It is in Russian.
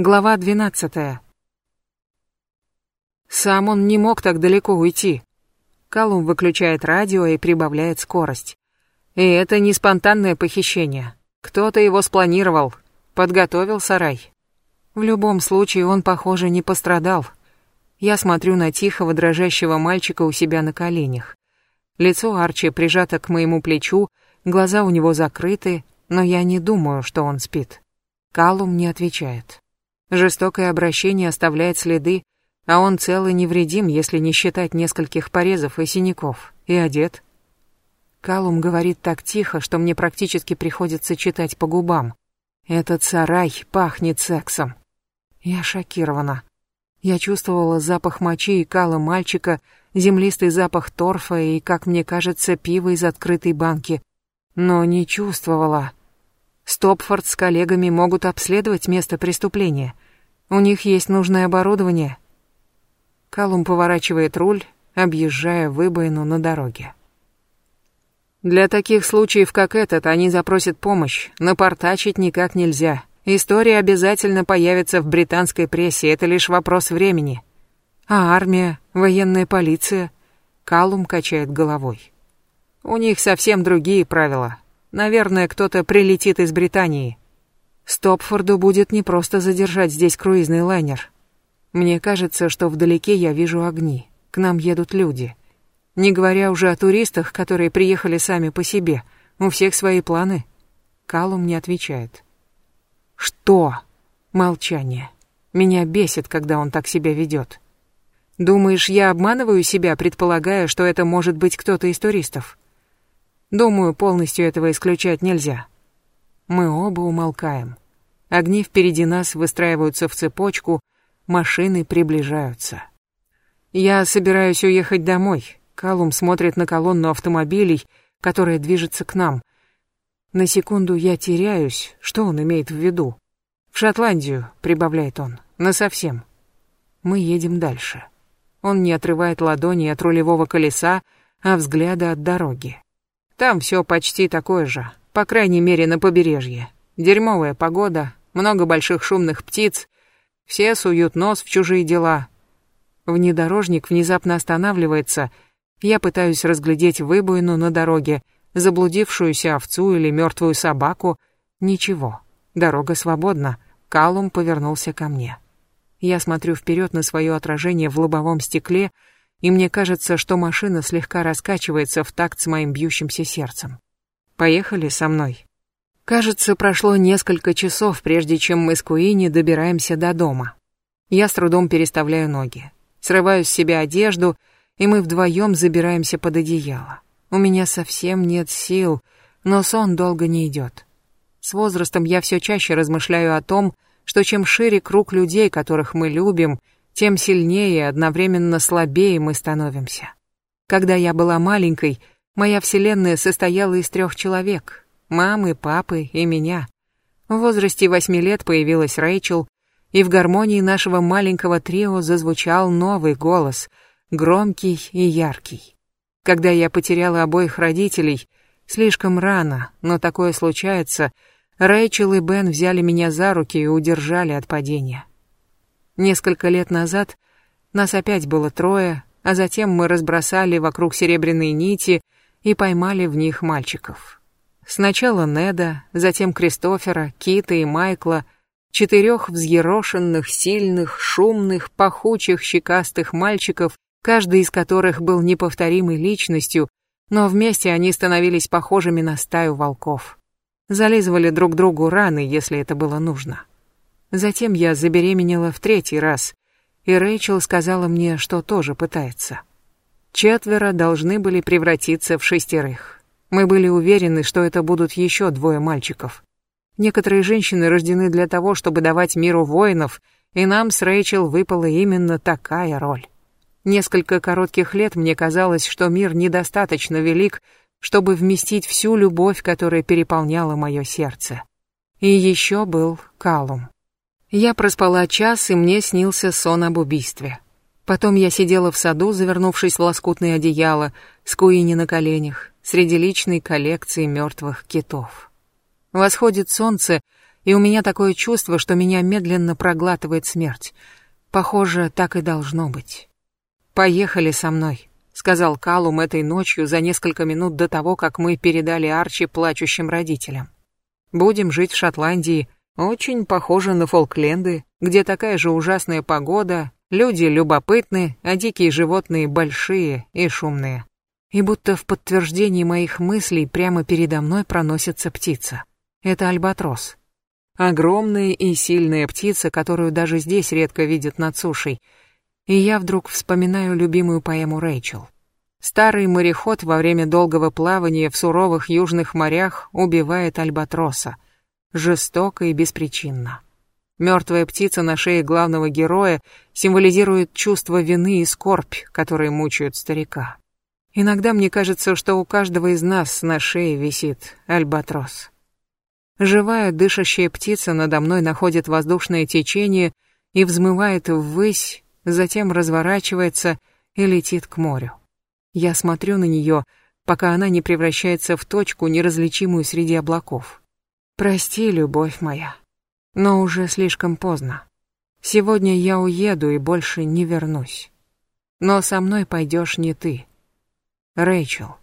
Глава 12. Сам он не мог так далеко уйти. Калум выключает радио и прибавляет скорость. И это не спонтанное похищение. Кто-то его спланировал, подготовил сарай. В любом случае он, похоже, не пострадал. Я смотрю на тихого дрожащего мальчика у себя на коленях. Лицо Арчи прижато к моему плечу, глаза у него закрыты, но я не думаю, что он спит. Калум не отвечает. Жестокое обращение оставляет следы, а он цел и невредим, если не считать нескольких порезов и синяков, и одет. Калум говорит так тихо, что мне практически приходится читать по губам. Этот сарай пахнет сексом. Я шокирована. Я чувствовала запах мочи и кала мальчика, землистый запах торфа и, как мне кажется, пива из открытой банки. Но не чувствовала. Стопфорд с коллегами могут обследовать место преступления. У них есть нужное оборудование. Калум поворачивает руль, объезжая выбоину на дороге. Для таких случаев, как этот, они запросят помощь. Напортачить никак нельзя. История обязательно появится в британской прессе, это лишь вопрос времени. А армия, военная полиция? Калум качает головой. У них совсем другие правила. Наверное, кто-то прилетит из Британии. Стопфорду будет непросто задержать здесь круизный лайнер. Мне кажется, что вдалеке я вижу огни. К нам едут люди. Не говоря уже о туристах, которые приехали сами по себе. У всех свои планы. Калум не отвечает. Что? Молчание. Меня бесит, когда он так себя ведет. Думаешь, я обманываю себя, предполагая, что это может быть кто-то из туристов? Думаю, полностью этого исключать нельзя. Мы оба умолкаем. Огни впереди нас выстраиваются в цепочку, машины приближаются. Я собираюсь уехать домой. Калум смотрит на колонну автомобилей, которая движется к нам. На секунду я теряюсь, что он имеет в виду. В Шотландию, прибавляет он, насовсем. Мы едем дальше. Он не отрывает ладони от рулевого колеса, а взгляда от дороги. Там все почти такое же, по крайней мере на побережье. Дерьмовая погода, много больших шумных птиц, все суют нос в чужие дела. Внедорожник внезапно останавливается, я пытаюсь разглядеть выбоину на дороге, заблудившуюся овцу или мертвую собаку. Ничего, дорога свободна. Калум повернулся ко мне. Я смотрю вперед на свое отражение в лобовом стекле, и мне кажется, что машина слегка раскачивается в такт с моим бьющимся сердцем. Поехали со мной. Кажется, прошло несколько часов, прежде чем мы с Куини добираемся до дома. Я с трудом переставляю ноги, срываю с себя одежду, и мы вдвоем забираемся под одеяло. У меня совсем нет сил, но сон долго не идет. С возрастом я все чаще размышляю о том, что чем шире круг людей, которых мы любим, тем сильнее и одновременно слабее мы становимся. Когда я была маленькой, моя вселенная состояла из трех человек — мамы, папы и меня. В возрасте восьми лет появилась Рэйчел, и в гармонии нашего маленького трио зазвучал новый голос, громкий и яркий. Когда я потеряла обоих родителей, слишком рано, но такое случается, Рэйчел и Бен взяли меня за руки и удержали от падения. Несколько лет назад нас опять было трое, а затем мы разбросали вокруг серебряные нити и поймали в них мальчиков. Сначала Неда, затем Кристофера, Кита и Майкла, четырех взъерошенных, сильных, шумных, пахучих, щекастых мальчиков, каждый из которых был неповторимой личностью, но вместе они становились похожими на стаю волков. Зализывали друг другу раны, если это было нужно. Затем я забеременела в третий раз, и Рэйчел сказала мне, что тоже пытается. Четверо должны были превратиться в шестерых. Мы были уверены, что это будут еще двое мальчиков. Некоторые женщины рождены для того, чтобы давать миру воинов, и нам с Рэйчел выпала именно такая роль. Несколько коротких лет мне казалось, что мир недостаточно велик, чтобы вместить всю любовь, которая переполняла мое сердце. И еще был Калум. Я проспала час, и мне снился сон об убийстве. Потом я сидела в саду, завернувшись в лоскутное одеяло, с Куини на коленях, среди личной коллекции мертвых китов. Восходит солнце, и у меня такое чувство, что меня медленно проглатывает смерть. Похоже, так и должно быть. «Поехали со мной», — сказал Калум этой ночью за несколько минут до того, как мы передали Арчи плачущим родителям. «Будем жить в Шотландии, очень похоже на Фолкленды, где такая же ужасная погода, люди любопытны, а дикие животные большие и шумные. И будто в подтверждении моих мыслей прямо передо мной проносится птица. Это альбатрос. Огромная и сильная птица, которую даже здесь редко видят над сушей. И я вдруг вспоминаю любимую поэму Рэйчел. Старый мореход во время долгого плавания в суровых южных морях убивает альбатроса. Жестоко и беспричинно. Мертвая птица на шее главного героя символизирует чувство вины и скорбь, которые мучают старика. Иногда мне кажется, что у каждого из нас на шее висит альбатрос. Живая дышащая птица надо мной находит воздушное течение и взмывает ввысь, затем разворачивается и летит к морю. Я смотрю на нее, пока она не превращается в точку, неразличимую среди облаков. Прости, любовь моя, но уже слишком поздно. Сегодня я уеду и больше не вернусь. Но со мной пойдешь не ты. Рэйчел.